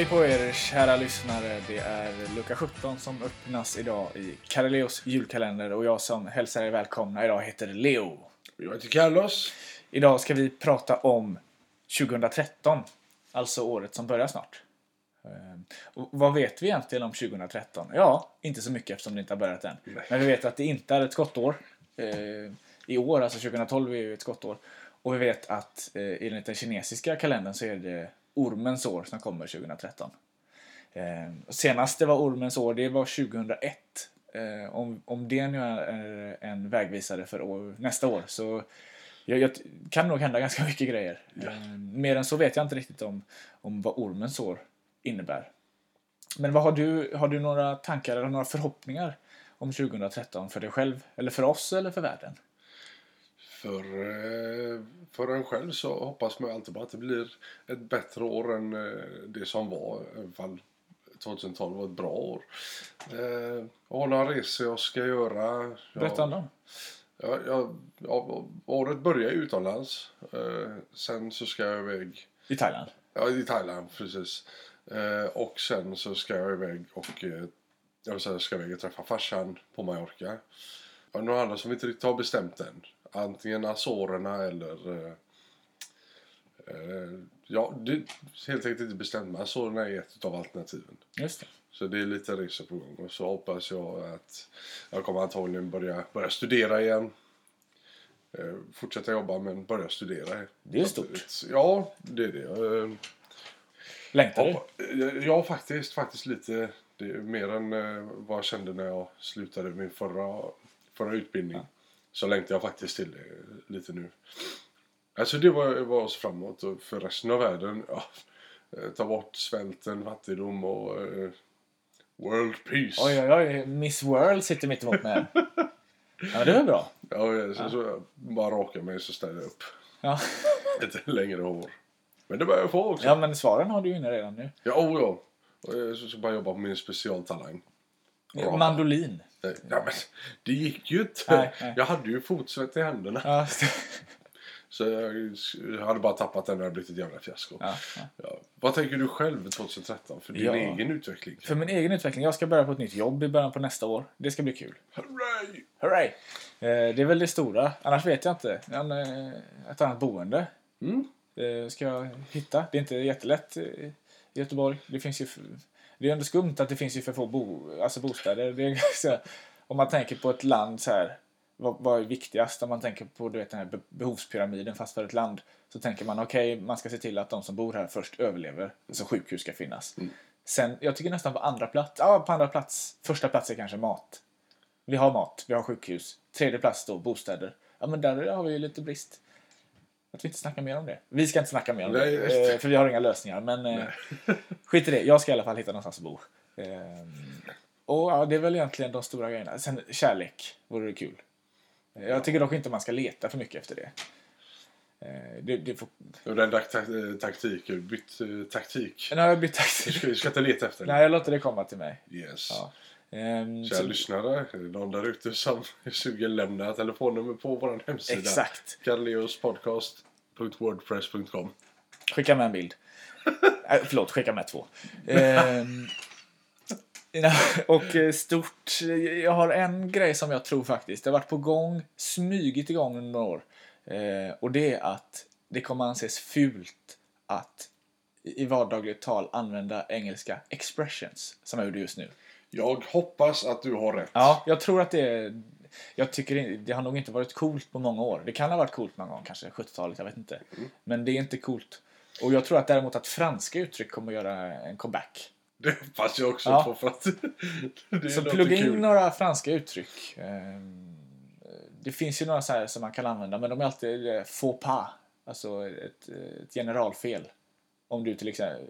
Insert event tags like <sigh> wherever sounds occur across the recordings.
Hej på er kära lyssnare. Det är lucka 17 som öppnas idag i Kareleos julkalender och jag som hälsar er välkomna idag heter Leo. Jag heter Carlos. Idag ska vi prata om 2013, alltså året som börjar snart. Eh, Och vad vet vi egentligen om 2013? Ja, inte så mycket eftersom det inte har börjat än. Nej. Men vi vet att det inte är ett skottår. Eh, I år, alltså 2012, är ju ett skottår. Och vi vet att eh, enligt den kinesiska kalendern så är det ormens år som kommer 2013. Eh, senast det var ormens år, det var 2001. Eh, om, om det nu är en vägvisare för år, nästa år så jag, jag, kan nog hända ganska <laughs> mycket grejer. Ja. Eh, mer än så vet jag inte riktigt om, om vad ormens år innebär. Men vad har du, har du några tankar eller några förhoppningar om 2013 för dig själv? Eller för oss eller för världen? För, eh, för en själv så hoppas man alltid på att det blir ett bättre år än eh, det som var. Alla fall 2012 var ett bra år. Jag har några resor jag ska göra. Berätta om Jag, dem. jag, jag, ja, året börjar utomlands. Eh, Sen så ska jag iväg I Thailand. Ja, i Thailand precis. Och sen så ska jag iväg och jag vill säga, ska iväg och träffa farsan på Mallorca. Och några andra som vi inte riktigt har bestämt än. Antingen Azorerna eller... Eh, eh, ja, det är helt enkelt inte bestämt. Men Azorerna är ett av alternativen. Just det. Så det är lite resor på gång. Och så hoppas jag att jag kommer antagligen börja, börja studera igen. Eh, fortsätta jobba men börja studera. Det är stort. Ja, det är det. Eh, Längtar du? Ja, eh, ja, faktiskt, faktiskt lite. Det är mer än vad jag kände när jag slutade min förra, förra utbildning. Så längtar jag faktiskt till det lite nu. Alltså det var, var oss framåt och för resten av världen. Ja, eh, ta bort svälten, fattigdom och eh, world peace. Oj, oj, oj. Miss World sitter mitt emot mig. Ja, det var bra. Ja, ja, så, så bara raka mig så ställer jag upp Ja. <laughs> lite längre hår. Men det börjar jag få också. ja, men svaren har du ju inne redan nu. Ja, oh, ja. Och jag så, så bara jobba på min specialtalang. Raka. Mandolin. Nej, Ja, men det gick ju inte. Nej, nej. Jag hade ju fotsvett i händerna. Ja. Så jag, hade bara tappat den och det hade blivit ett jävla fiasko. ja, ja. Vad tänker du själv 2013 för din egen utveckling? För min egen utveckling. Jag ska börja på ett nytt jobb i början på nästa år. Det ska bli kul. Hurray! Hurray! Eh, det är väl det stora. Annars vet jag inte. En, eh, ett annat boende Mm. eh, ska jag hitta. Det är inte jättelätt i Göteborg. Det finns ju... Det är ändå skumt att det finns ju för få bo, alltså bostäder. Det är, <laughs> så om man tänker på ett land så här. Vad, vad är viktigast? Om man tänker på du vet, den här be- behovspyramiden fast för ett land. Så tänker man okej, man ska se till att de som bor här först överlever. Så sjukhus ska finnas. Sen, jag tycker nästan på andra plats, ja på andra plats, första plats är kanske mat. Vi har mat, vi har sjukhus. Tredje plats då bostäder. Ja men där har vi ju lite brist. Att vi inte snackar mer om det. Vi ska inte snacka mer om Nej, det. det. eh, För vi har inga lösningar. Men eh, skit i det. Jag ska i alla fall hitta någonstans att bo. Ehm, och ja, det är väl egentligen de stora grejerna. Sen kärlek vore det kul. Eh, Jag tycker dock inte man ska leta för mycket efter det. Eh, Det, det får... Den där tak- eh, taktiken, bytt eh, taktik. Har jag bytt taktik. ska, du ska inte leta efter den. Nej, jag låter det komma till mig. Yes. Ja. Ehm, Kära så- lyssnare, är det någon där ute som <laughs> är sugen lämna telefonnummer på vår hemsida. Exakt. Carleospodcast.wordpress.com Skicka med en bild. <laughs> äh, förlåt, skicka med två. Ehm, och eh, stort. Jag har en grej som jag tror faktiskt. Det har varit på gång, smygit igång under några år. Eh, och det är att det kommer anses fult att i vardagligt tal använda engelska expressions som jag gjorde just nu. Jag hoppas att du har rätt. Ja, jag tror att det är... Jag tycker det- har nog inte varit coolt på många år. Det kan ha varit coolt någon gång, kanske 70-talet, jag vet inte. Men det är inte coolt. Och jag tror att däremot att franska uttryck kommer göra en comeback. Det hoppas jag också Ja. på för att <laughs> det Så plugga in kul. några franska uttryck. Ehm, Det finns ju några så här som man kan använda, men de är alltid eh, faux pas. Alltså ett, ett generalfel. Om du till exempel eh,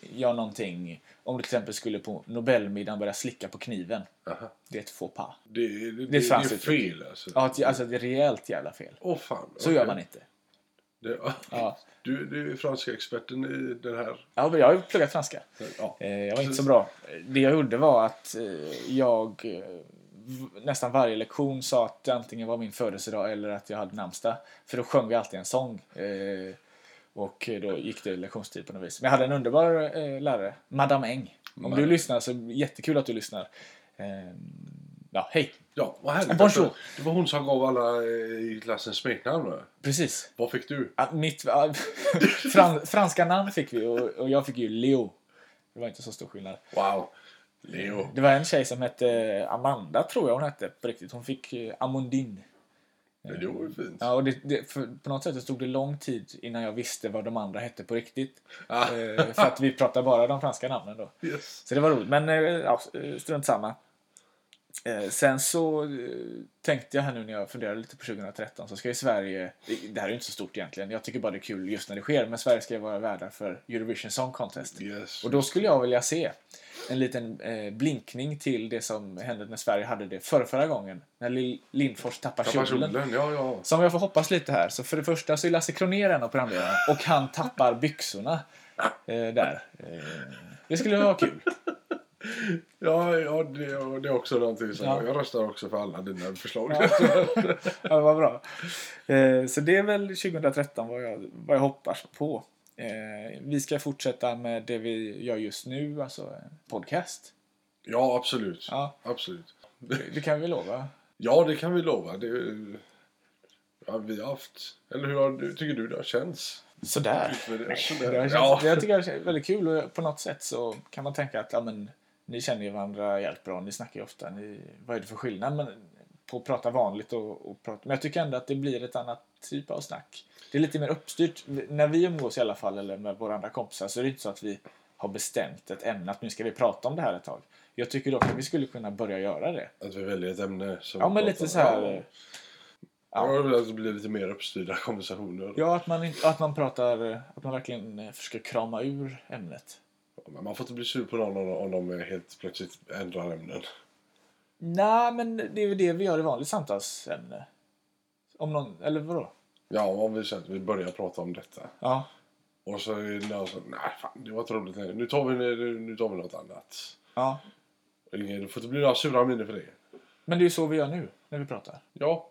gör någonting. Om du till exempel skulle på Nobelmiddagen börja slicka på kniven. Aha. Det är ett faux pas. Det, det, det, är det är ju fel alltså. Ja, ett, alltså ett rejält jävla fel. Åh fan. Så gör man inte. Det, <laughs> Ja. Du, du är franska experten i den här. Ja, men jag har ju pluggat franska. Ja. Eh, Jag var inte så bra. Det jag gjorde var att eh, jag eh, nästan varje lektion sa att det antingen var min födelsedag eller att jag hade namnsdag. För då sjöng vi alltid en sång. Och eh, då gick det lektionstid på något vis. Men jag hade en underbar eh, lärare, Madame Eng. Om du lyssnar så jättekul att du lyssnar. Eh, ja, hej! Ja, vad härligt. Bonjour. Det var hon som gav alla eh, i klassen smeknamn. Precis. Vad fick du? Ja, mitt, ja, <laughs> fran, franska namn fick vi och, och jag fick ju Leo. Det var inte så stor skillnad. Wow. Leo. Det var en tjej som hette Amanda, tror jag hon hette på riktigt. Hon fick eh, Amundin. Det var ju fint. Ja, och det, det, på något sätt så stod det lång tid innan jag visste vad de andra hette på riktigt. Ah. Eh, för att vi pratar bara de franska namnen då. Yes. Så det var roligt, men eh, ja, strunt samma. Eh, sen så eh, tänkte jag här nu när jag funderade lite på 2013 så ska ju Sverige, det- det här är ju inte så stort egentligen, jag tycker bara det är kul just när det sker, men Sverige ska ju vara värdar för Eurovision Song Contest. Yes. Och då skulle jag vilja se en liten eh, blinkning till det som hände när Sverige hade det förra, förra gången. När Lill- Lindfors tappade Tappa kjolen. kjolen. Ja, ja. Som jag får hoppas lite här. Så för det första så är Lasse Kronér en av programledarna och han tappar byxorna eh, där. Eh, det skulle vara kul. Ja, ja det, det är också någonting som... Ja. Jag röstar också för alla dina förslag. Ja. ja, vad bra. Eh, så det är väl 2013 vad jag, vad jag hoppas på. Eh, vi ska fortsätta med det vi gör just nu, alltså en podcast. Ja, absolut. Ja, Absolut. det, det kan vi lova. Ja, det kan vi lova. Det, ja, vi har haft... Eller hur har tycker du det har känts? Sådär. Sådär. Det, har känts, Ja. jag tycker det är väldigt kul och på något sätt så kan man tänka att ja, men, ni känner ju varandra jävligt bra, ni snackar ju ofta, ni, vad är det för skillnad men, på att prata vanligt och, och prata, men jag tycker ändå att det blir ett annat typ av snack. Det är lite mer uppstyrt. När vi umgås i alla fall eller med våra andra kompisar så är det inte så att vi har bestämt ett ämne att nu ska vi prata om det här ett tag. Jag tycker dock att vi skulle kunna börja göra det. Att vi väljer ett ämne som Ja men lite så här. eh, Ja, att det blir lite mer uppstyrda <laughs> konversationer. Ja, att man, att man pratar, att man verkligen eh, försöker krama ur ämnet. Men man får inte bli sur på någon om de helt plötsligt ändrar ämnen. Nej, men det är ju det vi gör i vanligt samtalsämne. Om någon, eller vadå? Ja, om vi säger att vi börjar prata om detta. Ja. Och så är det någon som, nej fan det var roligt. Nu tar vi, nu tar vi något annat. ja. Det får inte bli några sura miner för det. Men det är ju så vi gör nu, när vi pratar. Ja,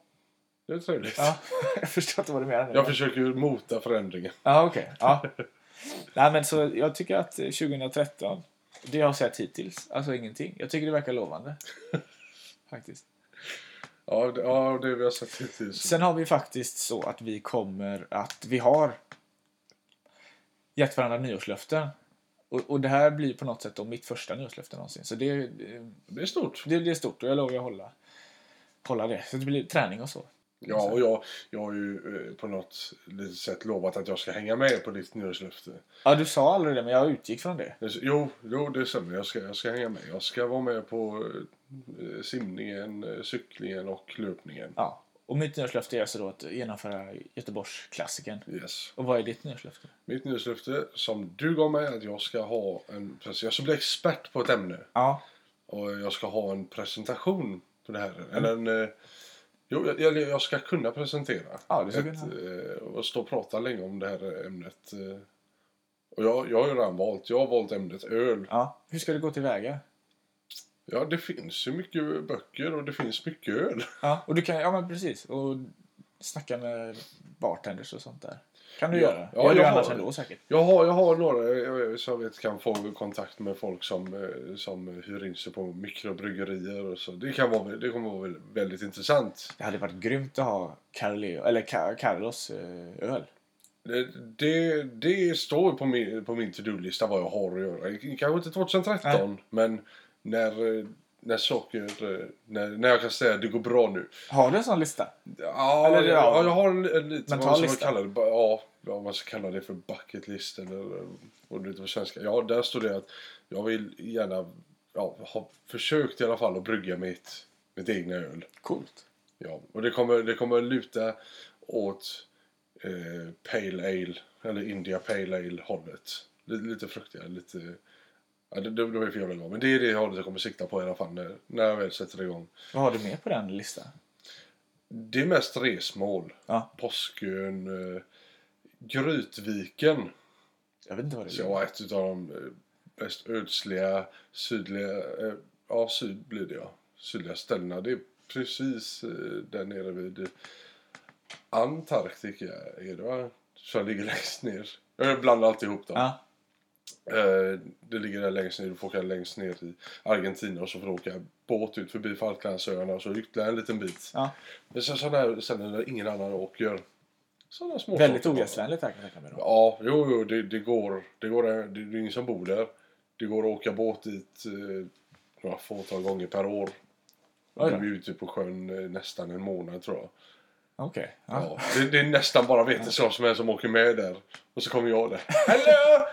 det är trevligt. Ja, <laughs> jag förstår inte vad du menar nu. Jag försöker mota förändringen. Ja, okej. Ja. Nej, men så jag tycker att eh, 2013, det jag har sett hittills, alltså ingenting. Jag tycker det verkar lovande. <laughs> Faktiskt. Ja, det, ja, det vi har sett hittills. Sen har vi faktiskt så att vi kommer att, vi har gett varandra nyårslöften. Och, och det här blir på något sätt då mitt första nyårslöfte någonsin. Så det, det, Det är stort. det, det är stort och jag lovar att hålla, hålla det. Så det blir träning och så. Ja, och jag, jag har ju eh, på något litet sätt lovat att jag ska hänga med på ditt nyårslöfte. Ja, du sa aldrig det, men jag utgick från det. Jo, jo det stämmer. Jag ska, jag ska hänga med. Jag ska vara med på eh, simningen, eh, cyklingen och löpningen. Ja. Och mitt nyårslöfte är alltså då att genomföra Göteborgsklassikern. Yes. Och vad är ditt nyårslöfte? Mitt nyårslöfte som du gav mig är att jag ska ha en Jag ska bli expert på ett ämne. Ja. Och jag ska ha en presentation på det här. Eller en... eh, Jo, jag, jag, ska kunna presentera. Ja, du ska ett, eh, och stå och prata länge om det här ämnet. eh. Och jag, jag har ju redan valt. Jag har valt ämnet öl. ja. Hur ska det gå tillväga? Ja, det finns ju mycket böcker och det finns mycket öl. Ja, och du kan, ja men precis. Och snacka med bartenders och sånt där. Kan du Ja. göra. Ja, gör jag annars har- ändå säkert. Jag har, jag har några jag, som jag vet kan få kontakt med folk som, eh, som hyr in sig på mikrobryggerier och så. Det, kan vara, det kommer vara väldigt, intressant. Det hade varit grymt att ha Carleo, eller Carlos eh, öl. Det, det, det står på min, på min to-do-lista vad jag har att göra. Kanske inte 2013, men när, eh, när saker... När, när jag kan säga att det går bra nu. Har du en sån lista? Ja, Eller, ja. ja, jag har en, en liten... Mental lista. kalla det? Ja, vad man ska kalla det för bucket list eller vad det heter på svenska. Ja, där står det att jag vill gärna ja, ha försökt i alla fall att brygga mitt, mitt egna öl. Coolt. Ja, och det kommer, det kommer luta åt eh, Pale Ale, eller India Pale Ale hållet. Lite, lite fruktigare, lite... Ja, det, det, det är för jävla bra. Men det är det hållet jag kommer sikta på i alla fall när, när jag väl sätter igång. Vad har du med på den listan? Det är mest resmål. Ja. Påskön, eh, Grytviken. Jag vet inte vad det Så är. jag var ett av de eh, mest ödsliga sydliga, eh, ja syd blir det ja, sydliga ställena. Det är precis eh, där nere vid Antarktika är det va? som ligger längst ner. Jag blandar alltid ihop dem. Ja. Eh, det ligger där längst ner. Du får åka längst ner i Argentina och så får du åka båt ut förbi Falklandsöarna och så ytterligare en liten bit. Ja. Men sen sådana ställen där ingen annan åker. Sådana små Väldigt ogästvänligt kan jag tänka mig. Då. Ja, jo, jo det, det går. Det, går det, det är ingen som bor där. Det går att åka båt dit eh, några fåtal gånger per år. Då. är ute på sjön eh, nästan en månad tror jag. Okej. Ja. Ja. Det, det är nästan bara vetenskap som åker med där. Och så kommer jag där. <laughs> Hallå!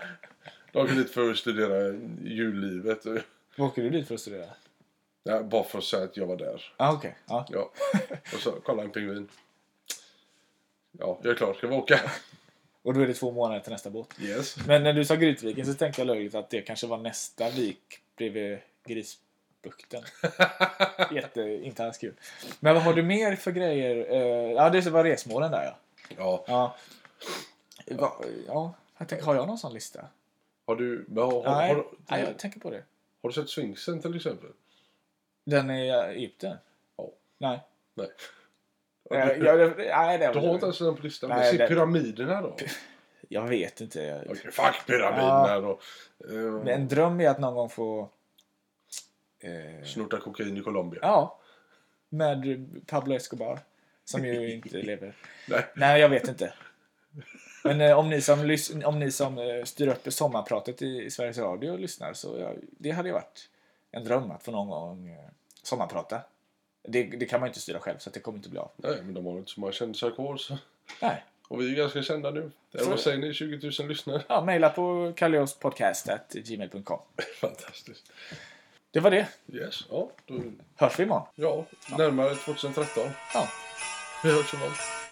Jag åker dit för att studera djurlivet. Vad åker du dit för att studera? Ja, bara för att säga att jag var där. Ja, okej. Ja. Ja. Och så kolla en pingvin. Ja, jag är klar. Ska vi åka? <laughs> Och då är det två månader till nästa båt. Yes. Men när du sa Grytviken så tänkte jag löjligt att det kanske var nästa vik bredvid Grisbukten. <laughs> Jätte, inte alls kul. Men vad har du mer för grejer? Eh, ja, det var resmålen där ja. Ja. Ja. Ja, jag tänker, har jag någon sån lista? Har du, har, har, Nej, har, nej, jag tänker på det. har du sett Sphinxen till exempel? Den i Egypten? Ja. Nej. Nej. Jag, Ja, du, jag, nej, det du har inte ens den på listan. Nej, se pyramiderna då? jag vet inte. Jag, Okej, fuck pyramiderna då. Uh, men en dröm är att någon gång få... Eh, Snorta kokain i Colombia. ja. Med Pablo Escobar. Som ju inte <laughs> lever. Nej. Nej, jag vet inte. Men eh, om ni som, om ni som eh, styr upp sommarpratet i, i Sveriges Radio lyssnar så ja, det hade ju varit en dröm att få någon gång eh, sommarprata. Det, det kan man ju inte styra själv så det kommer inte bli av. Nej, men de har inte så många kändisar kvar. Så. Nej. Och vi är ganska kända nu. Så- vad säger ni? 20 000 lyssnare? Ja, mejla på kalliospodcast.gmail.com. Fantastiskt. Det var det. Yes, ja. Då, Hörs vi imorgon? ja, närmare 2013. Ja. Vi hörs imorgon.